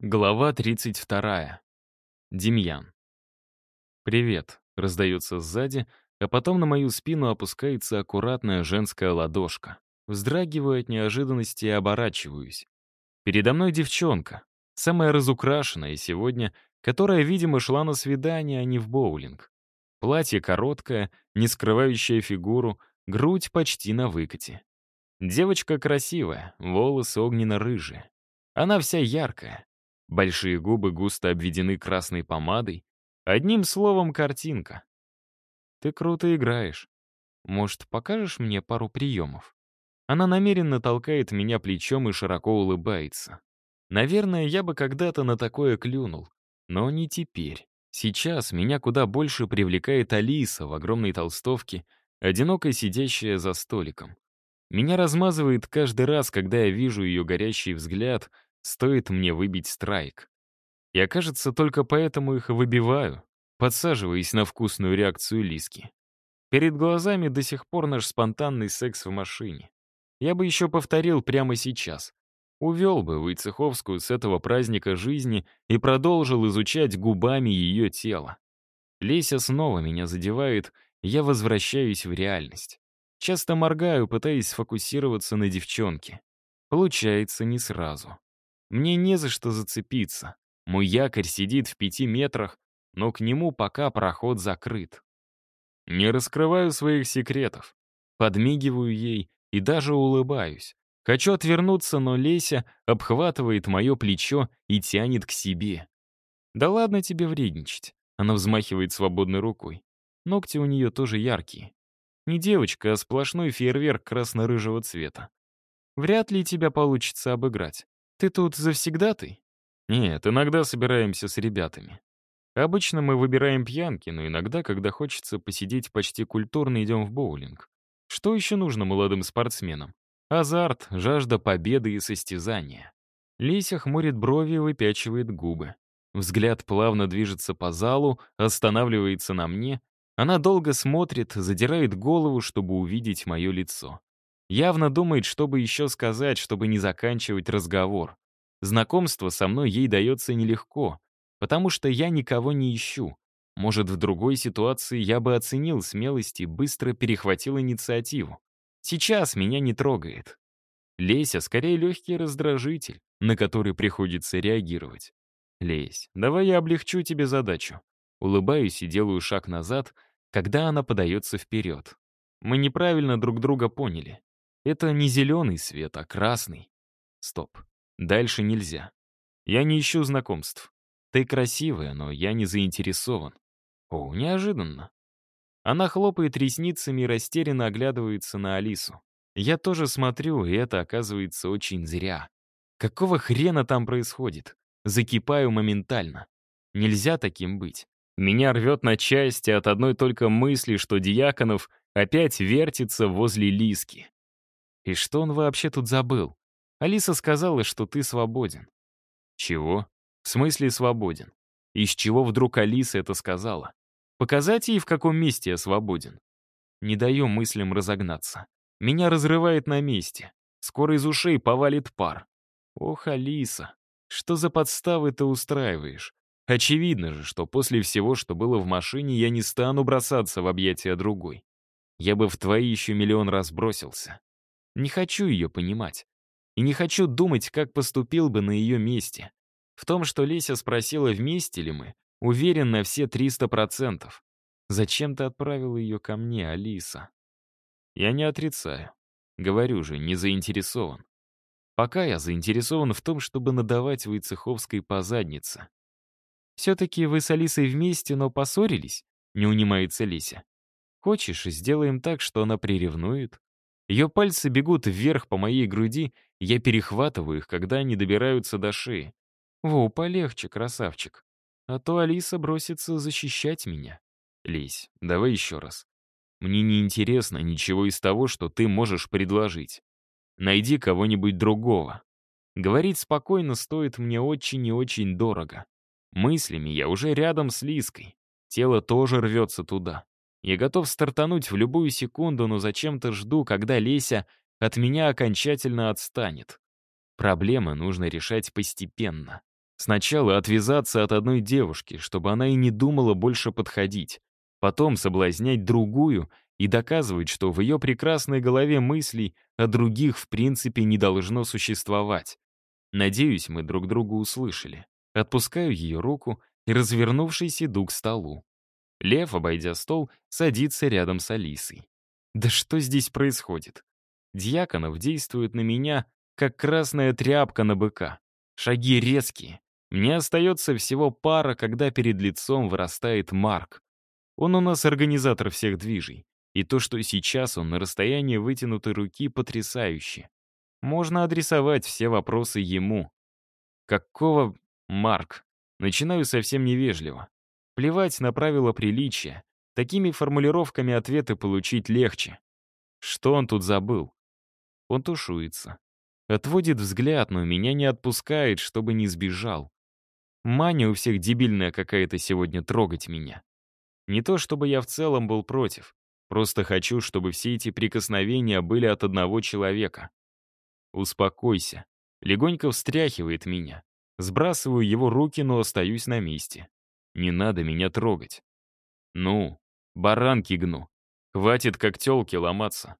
Глава 32. Демьян. «Привет», — раздается сзади, а потом на мою спину опускается аккуратная женская ладошка. Вздрагиваю от неожиданности и оборачиваюсь. Передо мной девчонка, самая разукрашенная сегодня, которая, видимо, шла на свидание, а не в боулинг. Платье короткое, не скрывающее фигуру, грудь почти на выкате. Девочка красивая, волосы огненно-рыжие. Она вся яркая, Большие губы густо обведены красной помадой. Одним словом, картинка. Ты круто играешь. Может, покажешь мне пару приемов? Она намеренно толкает меня плечом и широко улыбается. Наверное, я бы когда-то на такое клюнул. Но не теперь. Сейчас меня куда больше привлекает Алиса в огромной толстовке, одиноко сидящая за столиком. Меня размазывает каждый раз, когда я вижу ее горящий взгляд — Стоит мне выбить страйк. Я, кажется, только поэтому их выбиваю, подсаживаясь на вкусную реакцию Лиски. Перед глазами до сих пор наш спонтанный секс в машине. Я бы еще повторил прямо сейчас. Увел бы Войцеховскую с этого праздника жизни и продолжил изучать губами ее тело. Леся снова меня задевает, я возвращаюсь в реальность. Часто моргаю, пытаясь сфокусироваться на девчонке. Получается не сразу. Мне не за что зацепиться. Мой якорь сидит в пяти метрах, но к нему пока проход закрыт. Не раскрываю своих секретов. Подмигиваю ей и даже улыбаюсь. Хочу отвернуться, но Леся обхватывает мое плечо и тянет к себе. «Да ладно тебе вредничать», — она взмахивает свободной рукой. Ногти у нее тоже яркие. Не девочка, а сплошной фейерверк красно-рыжего цвета. Вряд ли тебя получится обыграть. «Ты тут завсегдатый?» «Нет, иногда собираемся с ребятами. Обычно мы выбираем пьянки, но иногда, когда хочется посидеть почти культурно, идем в боулинг. Что еще нужно молодым спортсменам? Азарт, жажда победы и состязания». Лися хмурит брови и выпячивает губы. Взгляд плавно движется по залу, останавливается на мне. Она долго смотрит, задирает голову, чтобы увидеть мое лицо. Явно думает, чтобы еще сказать, чтобы не заканчивать разговор. Знакомство со мной ей дается нелегко, потому что я никого не ищу. Может, в другой ситуации я бы оценил смелость и быстро перехватил инициативу. Сейчас меня не трогает. Леся скорее легкий раздражитель, на который приходится реагировать. Лесь, давай я облегчу тебе задачу. Улыбаюсь и делаю шаг назад, когда она подается вперед. Мы неправильно друг друга поняли. Это не зеленый свет, а красный. Стоп. Дальше нельзя. Я не ищу знакомств. Ты красивая, но я не заинтересован. О, неожиданно. Она хлопает ресницами и растерянно оглядывается на Алису. Я тоже смотрю, и это оказывается очень зря. Какого хрена там происходит? Закипаю моментально. Нельзя таким быть. Меня рвет на части от одной только мысли, что Дьяконов опять вертится возле Лиски. И что он вообще тут забыл? Алиса сказала, что ты свободен. Чего? В смысле свободен? Из чего вдруг Алиса это сказала? Показать ей, в каком месте я свободен? Не даю мыслям разогнаться. Меня разрывает на месте. Скоро из ушей повалит пар. Ох, Алиса, что за подставы ты устраиваешь? Очевидно же, что после всего, что было в машине, я не стану бросаться в объятия другой. Я бы в твои еще миллион раз бросился. Не хочу ее понимать. И не хочу думать, как поступил бы на ее месте. В том, что Леся спросила, вместе ли мы, уверен на все 300%. Зачем ты отправила ее ко мне, Алиса? Я не отрицаю. Говорю же, не заинтересован. Пока я заинтересован в том, чтобы надавать Войцеховской по заднице. «Все-таки вы с Алисой вместе, но поссорились?» — не унимается Лися. «Хочешь, сделаем так, что она приревнует? Ее пальцы бегут вверх по моей груди, я перехватываю их, когда они добираются до шеи. Во, полегче, красавчик. А то Алиса бросится защищать меня. Лись, давай еще раз. Мне не интересно ничего из того, что ты можешь предложить. Найди кого-нибудь другого. Говорить спокойно стоит мне очень и очень дорого. Мыслями я уже рядом с Лиской. Тело тоже рвется туда. Я готов стартануть в любую секунду, но зачем-то жду, когда Леся от меня окончательно отстанет. Проблемы нужно решать постепенно. Сначала отвязаться от одной девушки, чтобы она и не думала больше подходить. Потом соблазнять другую и доказывать, что в ее прекрасной голове мыслей о других в принципе не должно существовать. Надеюсь, мы друг друга услышали. Отпускаю ее руку и, развернувшись, иду к столу. Лев, обойдя стол, садится рядом с Алисой. Да что здесь происходит? Дьяконов действует на меня, как красная тряпка на быка. Шаги резкие. Мне остается всего пара, когда перед лицом вырастает Марк. Он у нас организатор всех движей. И то, что сейчас он на расстоянии вытянутой руки, потрясающе. Можно адресовать все вопросы ему. Какого Марк? Начинаю совсем невежливо. Плевать на правила приличия. Такими формулировками ответы получить легче. Что он тут забыл? Он тушуется. Отводит взгляд, но меня не отпускает, чтобы не сбежал. Маня у всех дебильная какая-то сегодня трогать меня. Не то чтобы я в целом был против. Просто хочу, чтобы все эти прикосновения были от одного человека. Успокойся. Легонько встряхивает меня. Сбрасываю его руки, но остаюсь на месте. Не надо меня трогать. Ну, баранки гну. Хватит как тёлки ломаться.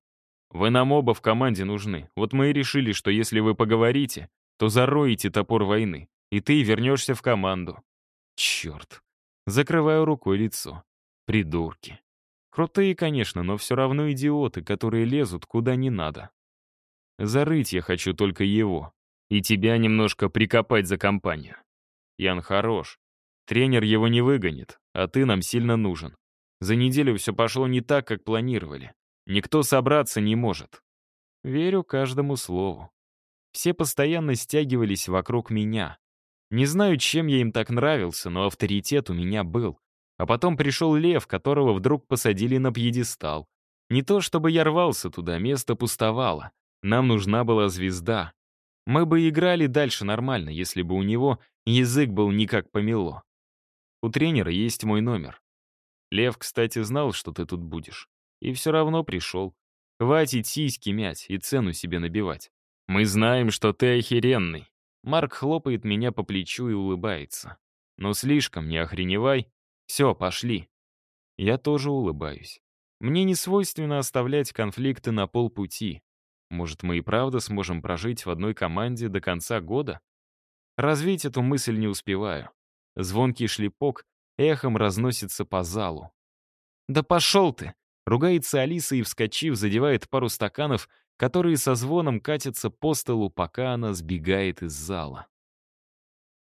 Вы нам оба в команде нужны. Вот мы и решили, что если вы поговорите, то зароете топор войны, и ты вернешься в команду. Черт. Закрываю рукой лицо. Придурки. Крутые, конечно, но все равно идиоты, которые лезут куда не надо. Зарыть я хочу только его. И тебя немножко прикопать за компанию. Ян хорош. Тренер его не выгонит, а ты нам сильно нужен. За неделю все пошло не так, как планировали. Никто собраться не может. Верю каждому слову. Все постоянно стягивались вокруг меня. Не знаю, чем я им так нравился, но авторитет у меня был. А потом пришел лев, которого вдруг посадили на пьедестал. Не то чтобы я рвался туда, место пустовало. Нам нужна была звезда. Мы бы играли дальше нормально, если бы у него язык был не как помело. У тренера есть мой номер. Лев, кстати, знал, что ты тут будешь. И все равно пришел. Хватит сиськи мять и цену себе набивать. Мы знаем, что ты охеренный. Марк хлопает меня по плечу и улыбается. Но слишком не охреневай. Все, пошли. Я тоже улыбаюсь. Мне не свойственно оставлять конфликты на полпути. Может, мы и правда сможем прожить в одной команде до конца года? Развить эту мысль не успеваю. Звонкий шлепок эхом разносится по залу. «Да пошел ты!» — ругается Алиса и, вскочив, задевает пару стаканов, которые со звоном катятся по столу, пока она сбегает из зала.